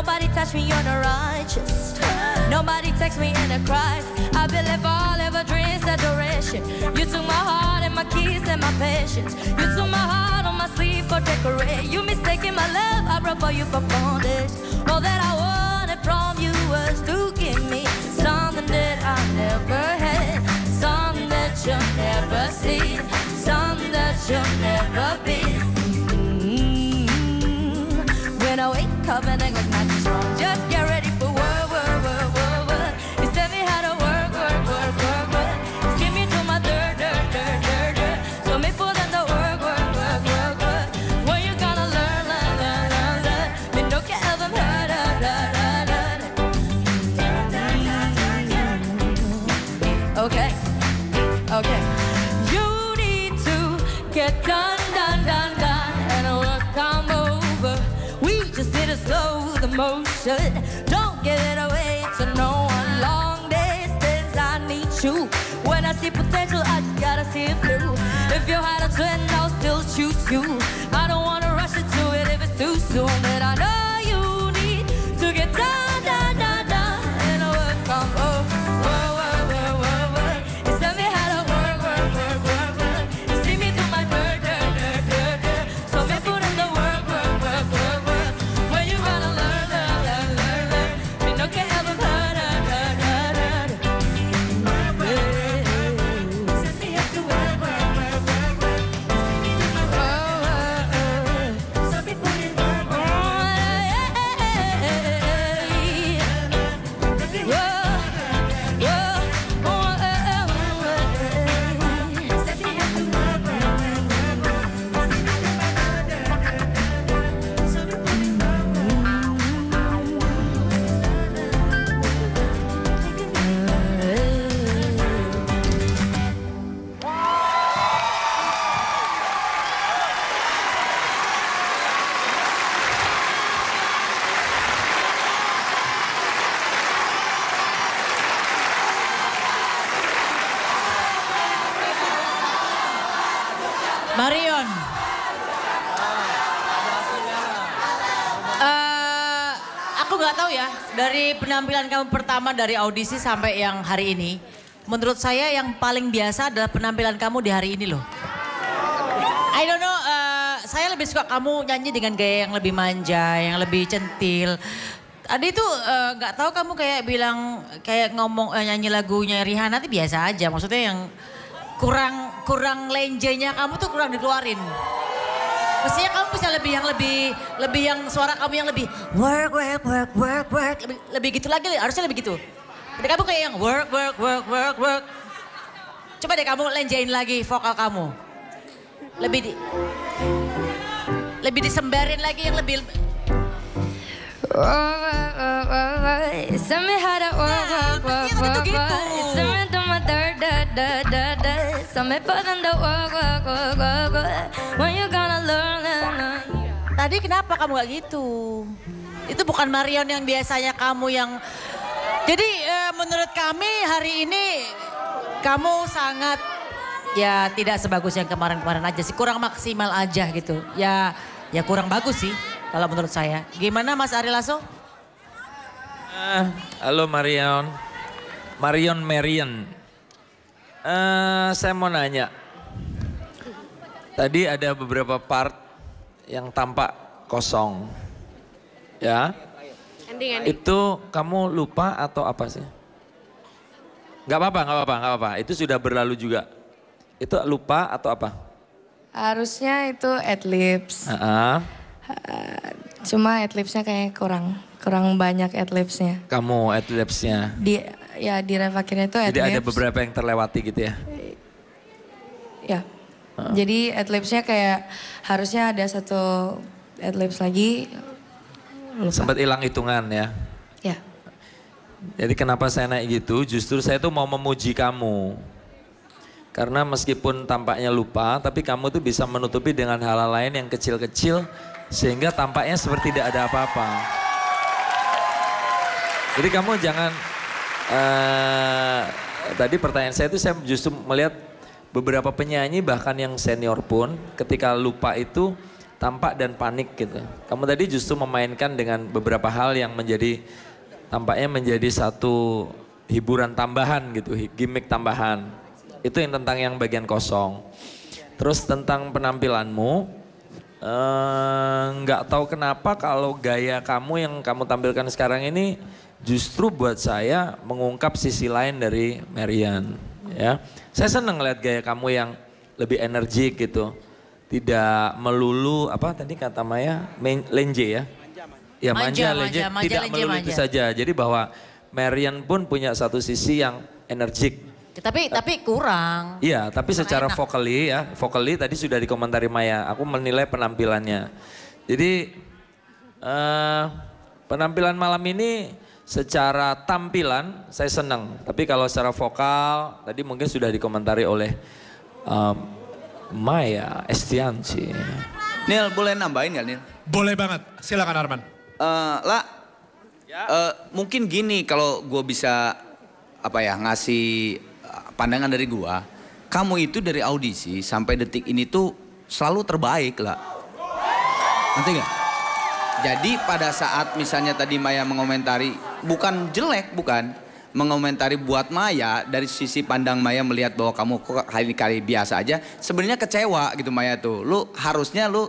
Nobody touch me you're the righteous. Nobody text me in a cries. I believe all of ever dreams adoration. You took my heart and my keys and my patience. You took my heart on my sleeve for decoration. You mistaken my love, I brought for you for bondage. All that I to slow the motion. Don't give it away to no one. Long distance, I need you. When I see potential, I just gotta see it through. If you had a twin, I'll still choose you. I don't wanna rush into it if it's too soon, but I know aku nggak tahu ya dari penampilan kamu pertama dari audisi sampai yang hari ini. Menurut saya yang paling biasa adalah penampilan kamu di hari ini loh. I don't know, eh, saya lebih suka kamu nyanyi dengan gaya yang lebih manja, yang lebih centil. Tadi tuh eh, nggak tahu kamu kayak bilang kayak ngomong eh, nyanyi lagunya Rihanna itu biasa aja. Maksudnya yang kurang kurang lenjenya kamu tuh kurang dikeluarin. Mestinya kamu bisa lebih yang lebih lebih yang suara kamu yang lebih work work work work work lebih, lebih gitu lagi harusnya lebih gitu. Tapi kamu kayak yang work work work work work. Coba deh kamu lenjain lagi vokal kamu. Lebih di lebih disembarin lagi yang lebih Send me how to work, work, work, work. Send me do my dirt, dirt, dirt, dirt, dirt. Send me put the work, work, work, work, work. When you Tadi kenapa kamu gak gitu? Itu bukan Marion yang biasanya kamu yang... Jadi eh, menurut kami hari ini kamu sangat ya tidak sebagus yang kemarin-kemarin aja sih. Kurang maksimal aja gitu. Ya ya kurang bagus sih kalau menurut saya. Gimana Mas Ari Lasso? Eh, halo Marion. Marion Marion. Eh, saya mau nanya. Tadi ada beberapa part yang tampak kosong. Ya. Itu kamu lupa atau apa sih? Gak apa-apa, gak apa-apa, gak apa-apa. Itu sudah berlalu juga. Itu lupa atau apa? Harusnya itu adlibs. Heeh. Cuma adlibsnya kayak kurang kurang banyak adlibsnya. Kamu adlibsnya. Di ya di revakinnya itu adlibs. Jadi ada beberapa yang terlewati gitu. Ya. Jadi adlibsnya kayak harusnya ada satu adlibs lagi. Lupa. Sempat hilang hitungan ya. Ya. Jadi kenapa saya naik gitu? Justru saya tuh mau memuji kamu. Karena meskipun tampaknya lupa, tapi kamu tuh bisa menutupi dengan hal-hal lain yang kecil-kecil sehingga tampaknya seperti tidak ada apa-apa. Jadi kamu jangan eh tadi pertanyaan saya itu saya justru melihat beberapa penyanyi bahkan yang senior pun ketika lupa itu tampak dan panik gitu. Kamu tadi justru memainkan dengan beberapa hal yang menjadi tampaknya menjadi satu hiburan tambahan gitu, gimmick tambahan. Itu yang tentang yang bagian kosong. Terus tentang penampilanmu, eh, nggak tahu kenapa kalau gaya kamu yang kamu tampilkan sekarang ini justru buat saya mengungkap sisi lain dari Marian. Ya, saya seneng lihat gaya kamu yang lebih energik gitu, tidak melulu apa tadi kata Maya lenje ya. Ya manja, manja, lenje, manja, tidak lenje, melulu manja. itu saja. Jadi bahwa Marian pun punya satu sisi yang energik tapi tapi kurang. Iya, tapi kurang secara vokali ya, vokali tadi sudah dikomentari Maya. Aku menilai penampilannya. Jadi uh, penampilan malam ini secara tampilan saya senang. Tapi kalau secara vokal tadi mungkin sudah dikomentari oleh um, Maya Estianci. Nil boleh nambahin ya Nil? Boleh banget, silakan Arman. Uh, lah, ya. uh, mungkin gini kalau gue bisa apa ya ngasih pandangan dari gua, kamu itu dari audisi sampai detik ini tuh selalu terbaik lah. Nanti gak? Jadi pada saat misalnya tadi Maya mengomentari, bukan jelek, bukan. Mengomentari buat Maya, dari sisi pandang Maya melihat bahwa kamu kok ini kali biasa aja. Sebenarnya kecewa gitu Maya tuh. Lu harusnya lu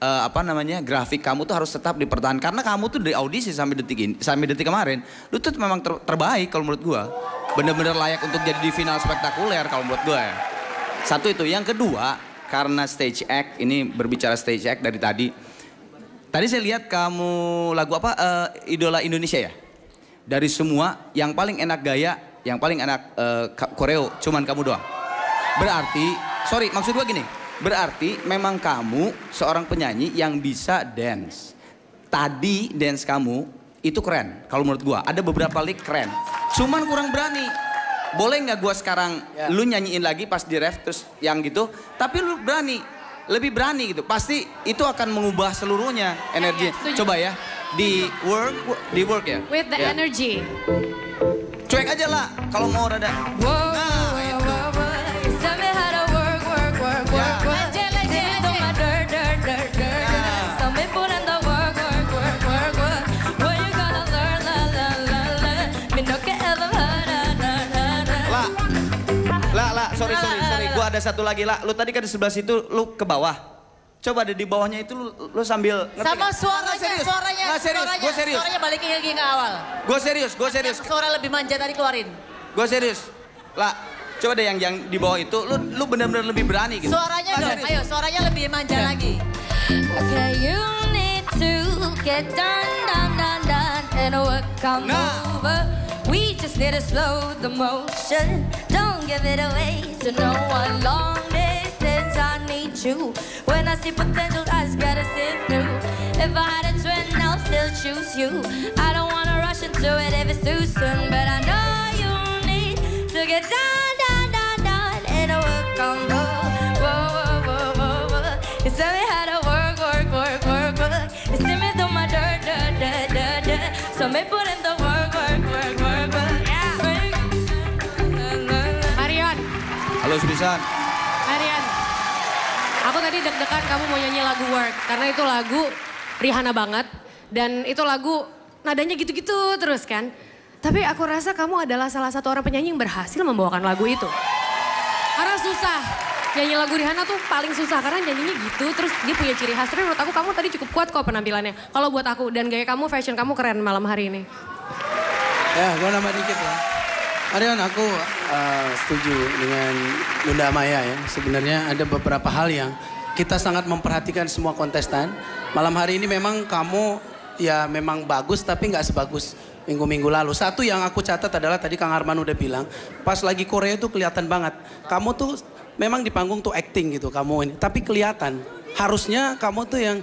uh, apa namanya grafik kamu tuh harus tetap dipertahankan karena kamu tuh dari audisi sampai detik ini sampai detik kemarin lu tuh memang ter, terbaik kalau menurut gua bener-bener layak untuk jadi di final spektakuler kalau menurut gua ya satu itu yang kedua karena stage act ini berbicara stage act dari tadi tadi saya lihat kamu lagu apa uh, idola Indonesia ya dari semua yang paling enak gaya yang paling enak uh, koreo cuman kamu doang berarti sorry maksud gua gini Berarti memang kamu seorang penyanyi yang bisa dance. Tadi dance kamu itu keren. Kalau menurut gua ada beberapa lick keren. Cuman kurang berani. Boleh nggak gua sekarang ya. lu nyanyiin lagi pas di ref terus yang gitu, tapi lu berani. Lebih berani gitu. Pasti itu akan mengubah seluruhnya energi. Ya, ya, Coba ya. Di work di work ya. With the ya. energy. Cuek aja lah kalau mau rada. Wow. sorry, ada satu lagi lah. Lu tadi kan di sebelah situ, lu ke bawah. Coba ada di bawahnya itu lu, lu sambil ngerti Sama suaranya, serius. suaranya, Nggak serius, suaranya, gue serius. Suaranya balikin lagi ke awal. Gue serius, gue serius. Yang suara lebih manja tadi keluarin. Gue serius. Lah, coba deh yang yang di bawah itu, lu lu benar-benar lebih berani gitu. Suaranya dong, serius. ayo suaranya lebih manja yeah. lagi. Okay, you need to get done, done, done, done, and work come nah. over. We just need to slow the motion. Don't give it away to no one. Long distance, I need you. When I see potential, I just gotta sit through. If I had a twin, I'll still choose you. I don't wanna rush into it if it's too soon, but I know you need to get down, down, down, down, and work on Arian, aku tadi deg-degan kamu mau nyanyi lagu Work. Karena itu lagu Rihanna banget. Dan itu lagu nadanya gitu-gitu terus kan. Tapi aku rasa kamu adalah salah satu orang penyanyi yang berhasil membawakan lagu itu. Karena susah. Nyanyi lagu Rihanna tuh paling susah karena nyanyinya gitu. Terus dia punya ciri khas. Tapi menurut aku kamu tadi cukup kuat kok penampilannya. Kalau buat aku dan gaya kamu, fashion kamu keren malam hari ini. Ya, gue nambah dikit ya. Arion, aku uh, setuju dengan Bunda Maya ya. Sebenarnya ada beberapa hal yang kita sangat memperhatikan semua kontestan. Malam hari ini memang kamu ya memang bagus tapi nggak sebagus minggu-minggu lalu. Satu yang aku catat adalah tadi Kang Arman udah bilang, pas lagi Korea itu kelihatan banget. Kamu tuh memang di panggung tuh acting gitu kamu ini, tapi kelihatan. Harusnya kamu tuh yang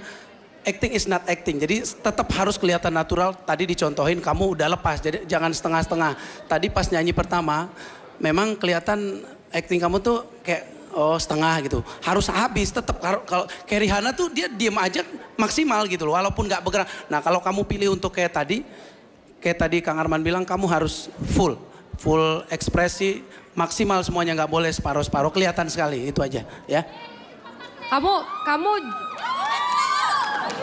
acting is not acting. Jadi tetap harus kelihatan natural. Tadi dicontohin kamu udah lepas. Jadi jangan setengah-setengah. Tadi pas nyanyi pertama memang kelihatan acting kamu tuh kayak oh setengah gitu. Harus habis tetap kalau kayak Rihanna tuh dia diem aja maksimal gitu loh walaupun nggak bergerak. Nah, kalau kamu pilih untuk kayak tadi kayak tadi Kang Arman bilang kamu harus full full ekspresi maksimal semuanya nggak boleh separuh-separuh kelihatan sekali itu aja ya. Kamu kamu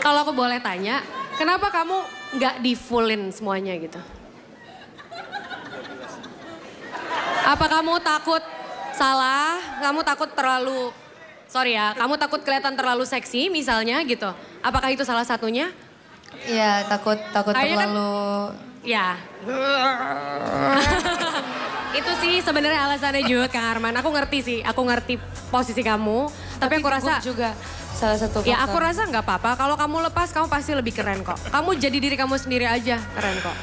Kalau aku boleh tanya, kenapa kamu nggak di fullin semuanya gitu? Apa kamu takut salah? Kamu takut terlalu, sorry ya, kamu takut kelihatan terlalu seksi misalnya gitu? Apakah itu salah satunya? Iya takut takut kan- terlalu. Ya. itu sih sebenarnya alasannya juga Kang Arman. Aku ngerti sih, aku ngerti posisi kamu. Tapi, aku rasa juga salah satu Ya faktor. aku rasa nggak apa-apa. Kalau kamu lepas, kamu pasti lebih keren kok. Kamu jadi diri kamu sendiri aja, keren kok.